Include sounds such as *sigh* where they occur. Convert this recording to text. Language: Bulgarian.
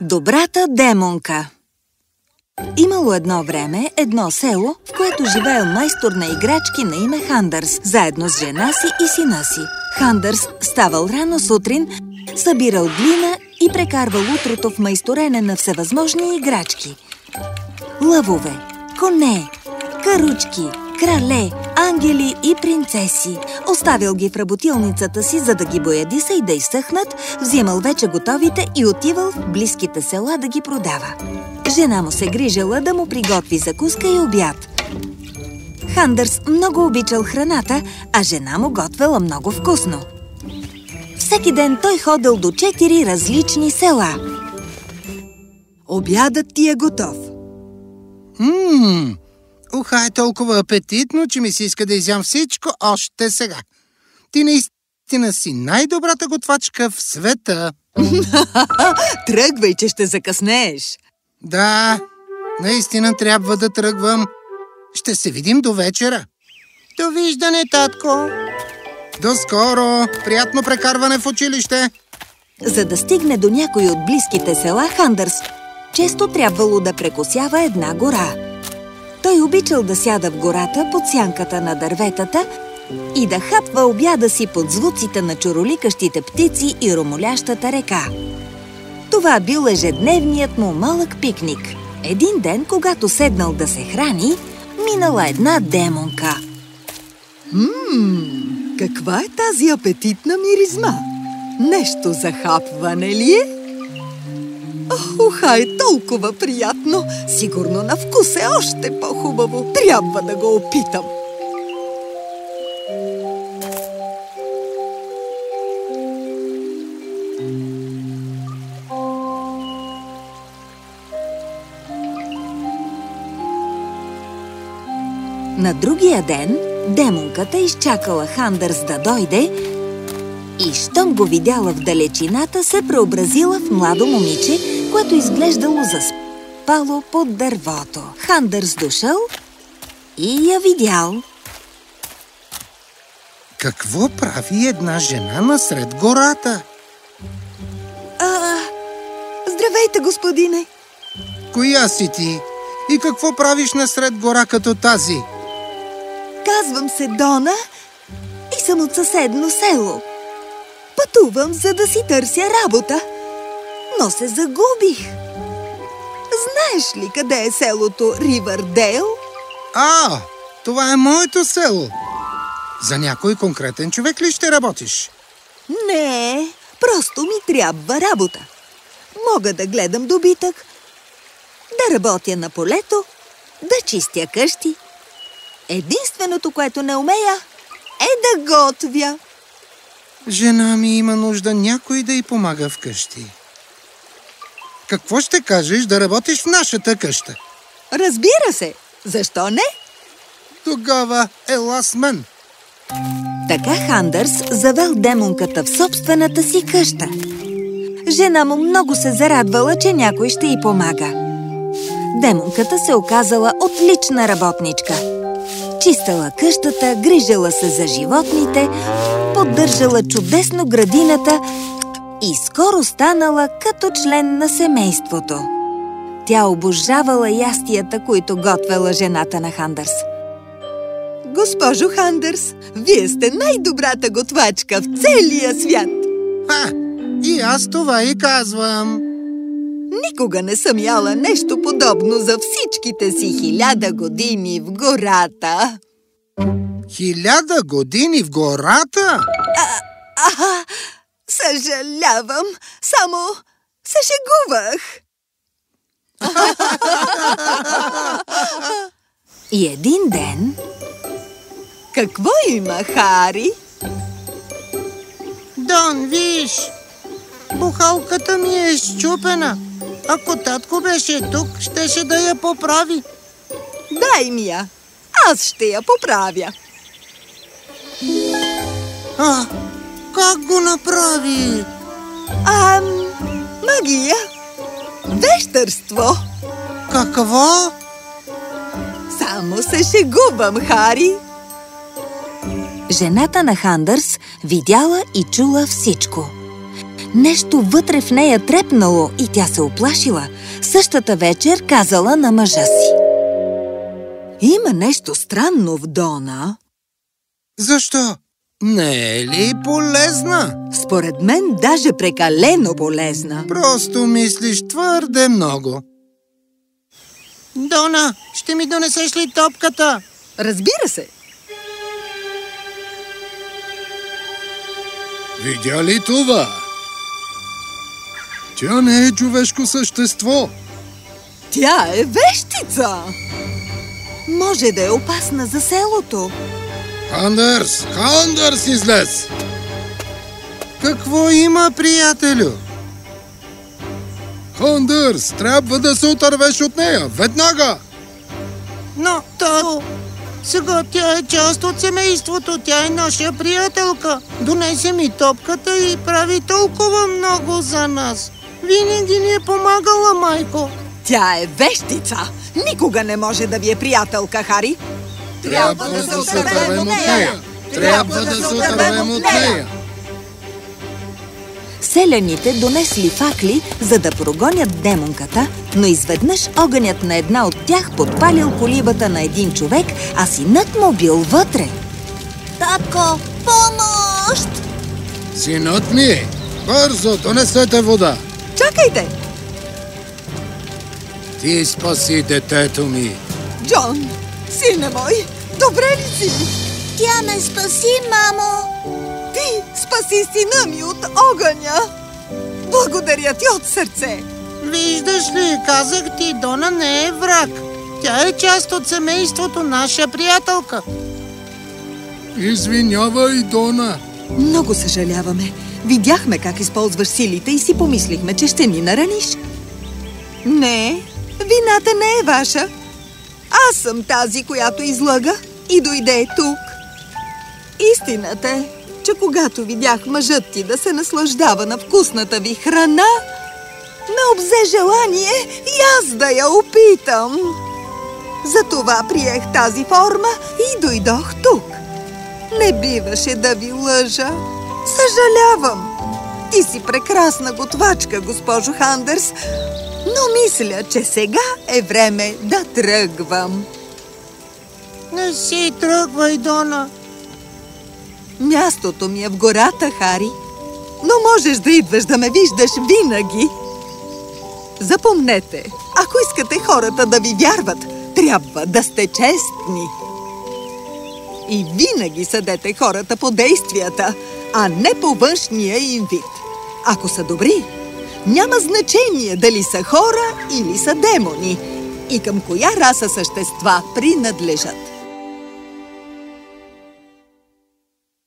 Добрата демонка Имало едно време едно село, в което живеел майстор на играчки на име Хандърс, заедно с жена си и сина си. Хандърс ставал рано сутрин, събирал глина и прекарвал утрото в майсторене на всевъзможни играчки. Лъвове, коне, каручки, крале, ангели и принцеси. Оставил ги в работилницата си, за да ги боядиса и да изсъхнат, взимал вече готовите и отивал в близките села да ги продава. Жена му се грижала да му приготви закуска и обяд. Хандърс много обичал храната, а жена му готвела много вкусно. Всеки ден той ходил до четири различни села. Обядът ти е готов. Ммм, уха е толкова апетитно, че ми се иска да изям всичко още сега. Ти наистина си най-добрата готвачка в света. *laughs* Тръгвай, че ще закъснееш. Да, наистина трябва да тръгвам. Ще се видим до вечера. Довиждане, татко. До скоро! Приятно прекарване в училище! За да стигне до някой от близките села Хандърс, често трябвало да прекосява една гора. Той обичал да сяда в гората под сянката на дърветата и да хапва обяда си под звуците на чуроликащите птици и ромолящата река. Това бил ежедневният му малък пикник. Един ден, когато седнал да се храни, минала една демонка. Ммм, каква е тази апетитна миризма? Нещо за хапване ли е? Уха е толкова приятно! Сигурно на вкус е още по-хубаво. Трябва да го опитам. На другия ден демонката изчакала Хандърс да дойде и, щом го видяла в далечината, се преобразила в младо момиче, което изглеждало заспало под дървото. Хандърс дошъл и я видял. Какво прави една жена насред гората? А, здравейте, господине! Коя си ти? И какво правиш насред гора като тази? Казвам се Дона и съм от съседно село. Пътувам, за да си търся работа, но се загубих. Знаеш ли къде е селото Ривърдейл? А, това е моето село. За някой конкретен човек ли ще работиш? Не, просто ми трябва работа. Мога да гледам добитък, да работя на полето, да чистя къщи. Единственото, което не умея, е да готвя. Жена ми има нужда някой да й помага вкъщи. Какво ще кажеш да работиш в нашата къща? Разбира се, защо не? Тогава ела с мен. Така Хандърс завел демонката в собствената си къща. Жена му много се зарадвала, че някой ще й помага. Демонката се оказала отлична работничка. Чистала къщата, грижала се за животните, поддържала чудесно градината и скоро станала като член на семейството. Тя обожавала ястията, които готвела жената на Хандърс. Госпожо Хандърс, вие сте най-добрата готвачка в целия свят. Ха! И аз това и казвам. Никога не съм яла нещо подобно за всичките си хиляда години в гората. Хиляда години в гората? А, съжалявам, само се шегувах. И един ден... Какво има, Хари? Дон, виж! Бухалката ми е щупена. Ако татко беше тук, щеше да я поправи. Дай ми я. Аз ще я поправя. А, как го направи? Ам, магия. Вещърство. Какво? Само се шегувам, Хари. Жената на Хандърс видяла и чула всичко. Нещо вътре в нея трепнало и тя се оплашила. Същата вечер казала на мъжа си. Има нещо странно в Дона. Защо? Не е ли полезна? Според мен даже прекалено полезна. Просто мислиш твърде много. Дона, ще ми донесеш ли топката? Разбира се. Видя ли това? Тя не е човешко същество. Тя е вещица. Може да е опасна за селото. Хандърс! Хандърс излез! Какво има, приятелю? Хандърс, трябва да се отървеш от нея, веднага! Но, то... Сега тя е част от семейството, тя е наша приятелка. Донесе ми топката и прави толкова много за нас. Винаги ни е помагала, майко. Тя е вещица. Никога не може да ви е приятелка, Хари. Трябва да се отървем от нея! Трябва да се отървем от нея! Селяните донесли факли, за да прогонят демонката, но изведнъж огънят на една от тях подпалил колибата на един човек, а синът му бил вътре. Татко, помощ! Синът ми! Бързо, донесете вода! Чакайте! Ти спаси детето ми! Джон, сине мой, добре ли си? Тя ме спаси, мамо! Ти спаси сина ми от огъня. Благодаря ти от сърце. Виждаш ли, казах ти, Дона не е враг. Тя е част от семейството, наша приятелка. Извинявай, Дона! Много съжаляваме. Видяхме как използваш силите и си помислихме, че ще ни нараниш. Не, вината не е ваша. Аз съм тази, която излъга и дойде тук. Истината е, че когато видях мъжът ти да се наслаждава на вкусната ви храна, ме обзе желание и аз да я опитам. Затова приех тази форма и дойдох тук. Не биваше да ви лъжа. Съжалявам. Ти си прекрасна готвачка, госпожо Хандърс, но мисля, че сега е време да тръгвам. Не си тръгвай, Дона. Мястото ми е в гората, Хари, но можеш да идваш да ме виждаш винаги. Запомнете, ако искате хората да ви вярват, трябва да сте честни. И винаги съдете хората по действията, а не по външния им вид. Ако са добри, няма значение дали са хора или са демони и към коя раса същества принадлежат.